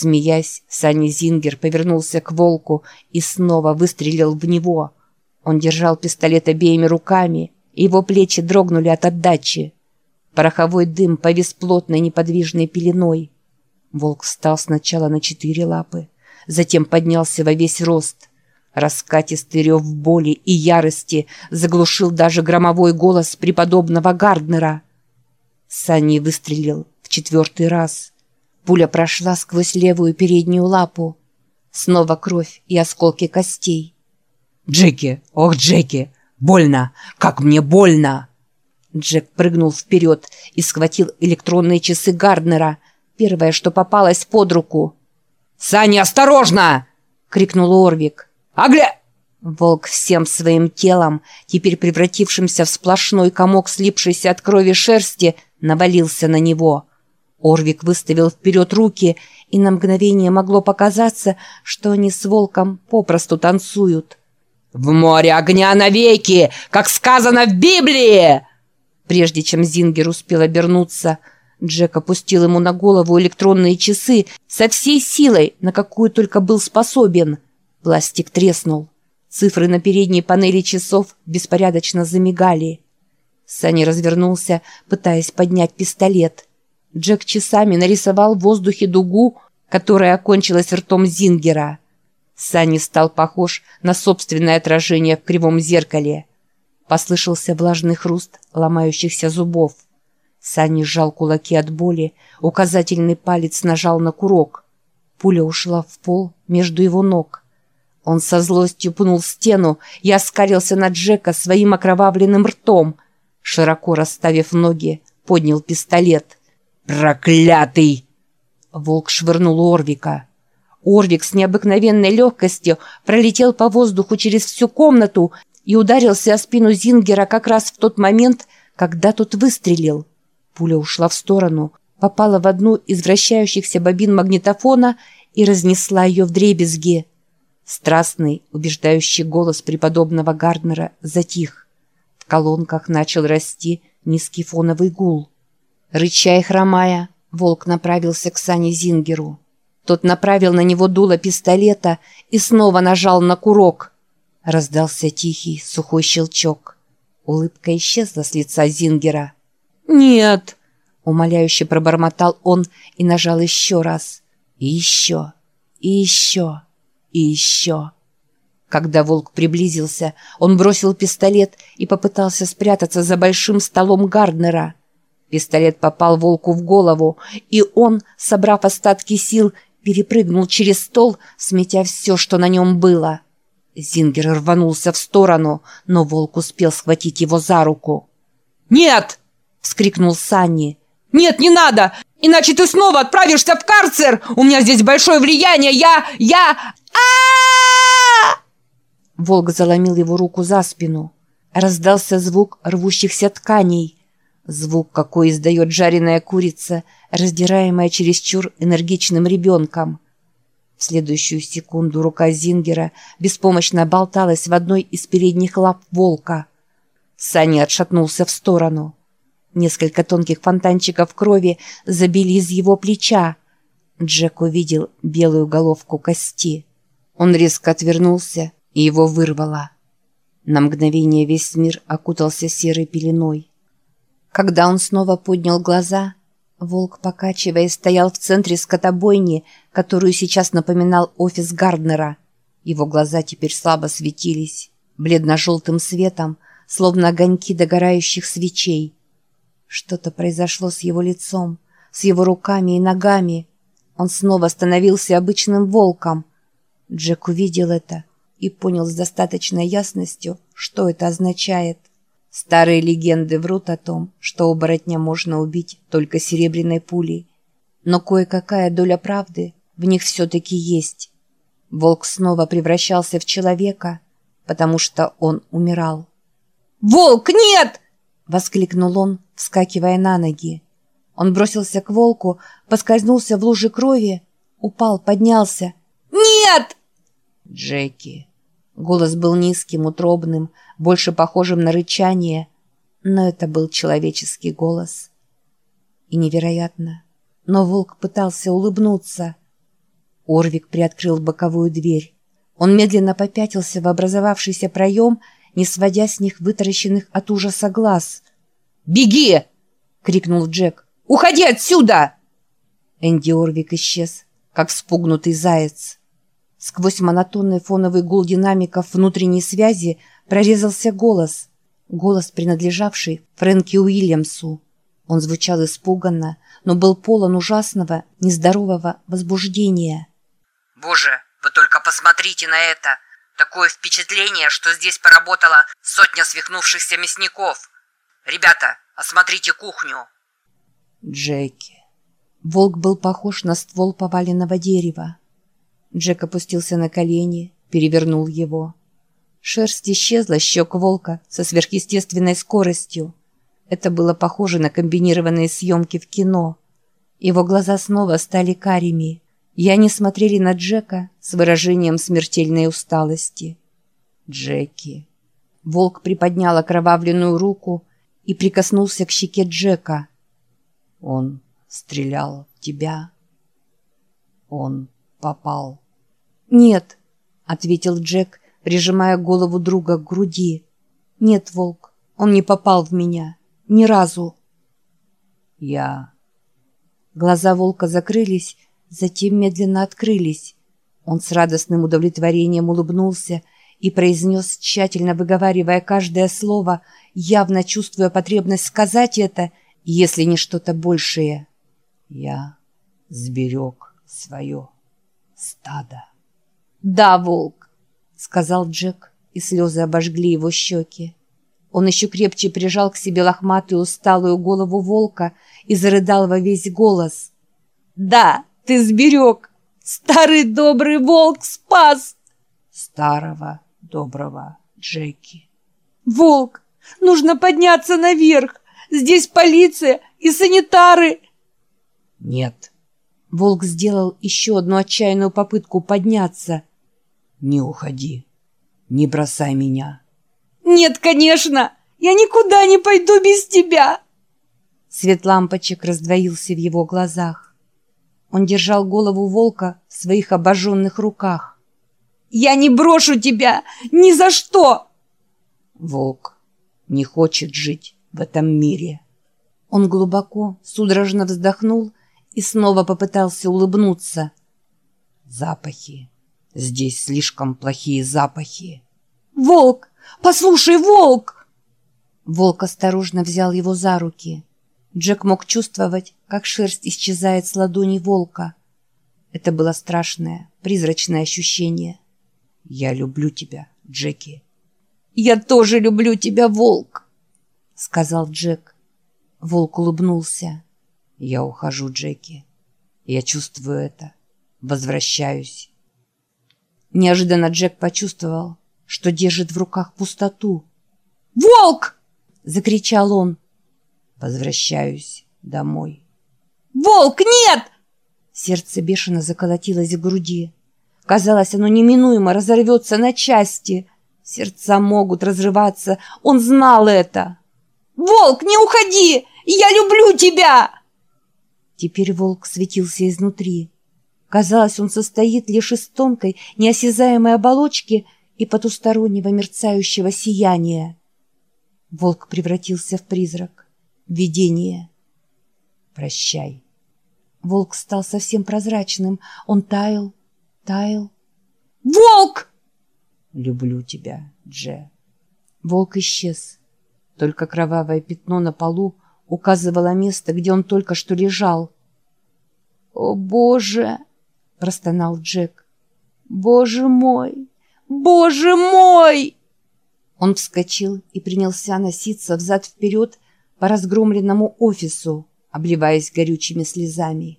Смеясь, Санни Зингер повернулся к волку и снова выстрелил в него. Он держал пистолет обеими руками, его плечи дрогнули от отдачи. Пороховой дым повис плотной неподвижной пеленой. Волк встал сначала на четыре лапы, затем поднялся во весь рост. Раскатистый рев боли и ярости заглушил даже громовой голос преподобного Гарднера. Санни выстрелил в четвертый раз. Пуля прошла сквозь левую переднюю лапу. Снова кровь и осколки костей. «Джеки! Ох, Джеки! Больно! Как мне больно!» Джек прыгнул вперед и схватил электронные часы Гарднера. Первое, что попалось под руку. «Саня, осторожно!» — крикнул Орвик. «Огля...» Волк всем своим телом, теперь превратившимся в сплошной комок слипшейся от крови шерсти, навалился на него. Орвик выставил вперед руки, и на мгновение могло показаться, что они с волком попросту танцуют. «В море огня навеки, как сказано в Библии!» Прежде чем Зингер успел обернуться, Джек опустил ему на голову электронные часы со всей силой, на какую только был способен. Пластик треснул. Цифры на передней панели часов беспорядочно замигали. Санни развернулся, пытаясь поднять пистолет. Джек часами нарисовал в воздухе дугу, которая окончилась ртом Зингера. Санни стал похож на собственное отражение в кривом зеркале. Послышался влажный хруст ломающихся зубов. Санни сжал кулаки от боли, указательный палец нажал на курок. Пуля ушла в пол между его ног. Он со злостью пнул стену и оскалился на Джека своим окровавленным ртом. Широко расставив ноги, поднял пистолет. «Проклятый!» Волк швырнул Орвика. Орвик с необыкновенной легкостью пролетел по воздуху через всю комнату и ударился о спину Зингера как раз в тот момент, когда тот выстрелил. Пуля ушла в сторону, попала в одну из вращающихся бобин магнитофона и разнесла ее в дребезги. Страстный, убеждающий голос преподобного Гарднера затих. В колонках начал расти низкий фоновый гул. Рыча и хромая, волк направился к Сане Зингеру. Тот направил на него дуло пистолета и снова нажал на курок. Раздался тихий, сухой щелчок. Улыбка исчезла с лица Зингера. «Нет!» — умоляюще пробормотал он и нажал еще раз. И еще, и еще, и еще. Когда волк приблизился, он бросил пистолет и попытался спрятаться за большим столом Гарднера. Пистолет попал волку в голову, и он, собрав остатки сил, перепрыгнул через стол, сметя все, что на нем было. Зингер рванулся в сторону, но волк успел схватить его за руку. «Нет!» — вскрикнул Санни. «Нет, не надо! Иначе ты снова отправишься в карцер! У меня здесь большое влияние! Я... я... а Волк заломил его руку за спину. Раздался звук рвущихся тканей. Звук, какой издает жареная курица, раздираемая чересчур энергичным ребенком. В следующую секунду рука Зингера беспомощно болталась в одной из передних лап волка. Санни отшатнулся в сторону. Несколько тонких фонтанчиков крови забили из его плеча. Джек увидел белую головку кости. Он резко отвернулся, и его вырвало. На мгновение весь мир окутался серой пеленой. Когда он снова поднял глаза, Волк, покачиваясь, стоял в центре скотобойни, которую сейчас напоминал офис Гарднера. Его глаза теперь слабо светились, бледно-желтым светом, словно огоньки догорающих свечей. Что-то произошло с его лицом, с его руками и ногами. Он снова становился обычным волком. Джек увидел это и понял с достаточной ясностью, что это означает. Старые легенды врут о том, что оборотня можно убить только серебряной пулей. Но кое-какая доля правды в них все-таки есть. Волк снова превращался в человека, потому что он умирал. «Волк, нет!» — воскликнул он, вскакивая на ноги. Он бросился к волку, поскользнулся в луже крови, упал, поднялся. «Нет!» «Джеки!» Голос был низким, утробным, больше похожим на рычание, но это был человеческий голос. И невероятно, но волк пытался улыбнуться. Орвик приоткрыл боковую дверь. Он медленно попятился в образовавшийся проем, не сводя с них вытаращенных от ужаса глаз. «Беги!» — крикнул Джек. «Уходи отсюда!» Энди Орвик исчез, как спугнутый заяц. Сквозь монотонный фоновый гул динамиков внутренней связи прорезался голос. Голос, принадлежавший Фрэнки Уильямсу. Он звучал испуганно, но был полон ужасного, нездорового возбуждения. «Боже, вы только посмотрите на это! Такое впечатление, что здесь поработала сотня свихнувшихся мясников! Ребята, осмотрите кухню!» Джеки. Волк был похож на ствол поваленного дерева. Джек опустился на колени, перевернул его. Шерсть исчезла щек волка со сверхъестественной скоростью. Это было похоже на комбинированные съемки в кино. Его глаза снова стали карими, и они смотрели на Джека с выражением смертельной усталости. Джеки. Волк приподнял окровавленную руку и прикоснулся к щеке Джека. Он стрелял в тебя. Он попал. «Нет», — ответил Джек, прижимая голову друга к груди. «Нет, волк, он не попал в меня. Ни разу». «Я...» Глаза волка закрылись, затем медленно открылись. Он с радостным удовлетворением улыбнулся и произнес, тщательно выговаривая каждое слово, явно чувствуя потребность сказать это, если не что-то большее. «Я сберег свое стадо». «Да, волк», — сказал Джек, и слезы обожгли его щеки. Он еще крепче прижал к себе лохматую усталую голову волка и зарыдал во весь голос. «Да, ты сберег! Старый добрый волк спас!» «Старого доброго Джеки!» «Волк, нужно подняться наверх! Здесь полиция и санитары!» «Нет!» Волк сделал еще одну отчаянную попытку подняться. «Не уходи! Не бросай меня!» «Нет, конечно! Я никуда не пойду без тебя!» Свет лампочек раздвоился в его глазах. Он держал голову волка в своих обожженных руках. «Я не брошу тебя! Ни за что!» Волк не хочет жить в этом мире. Он глубоко, судорожно вздохнул и снова попытался улыбнуться. Запахи. Здесь слишком плохие запахи. «Волк! Послушай, волк!» Волк осторожно взял его за руки. Джек мог чувствовать, как шерсть исчезает с ладони волка. Это было страшное, призрачное ощущение. «Я люблю тебя, Джеки». «Я тоже люблю тебя, волк», — сказал Джек. Волк улыбнулся. «Я ухожу, Джеки. Я чувствую это. Возвращаюсь». Неожиданно Джек почувствовал, что держит в руках пустоту. «Волк!» — закричал он. «Возвращаюсь домой». «Волк, нет!» Сердце бешено заколотилось в груди. Казалось, оно неминуемо разорвется на части. Сердца могут разрываться, он знал это. «Волк, не уходи! Я люблю тебя!» Теперь волк светился изнутри. Казалось, он состоит лишь из тонкой, неосязаемой оболочки и потустороннего мерцающего сияния. Волк превратился в призрак, видение. «Прощай». Волк стал совсем прозрачным. Он таял, таял. «Волк!» «Люблю тебя, Дже». Волк исчез. Только кровавое пятно на полу указывало место, где он только что лежал. «О, Боже!» — простонал Джек. «Боже мой! Боже мой!» Он вскочил и принялся носиться взад-вперед по разгромленному офису, обливаясь горючими слезами.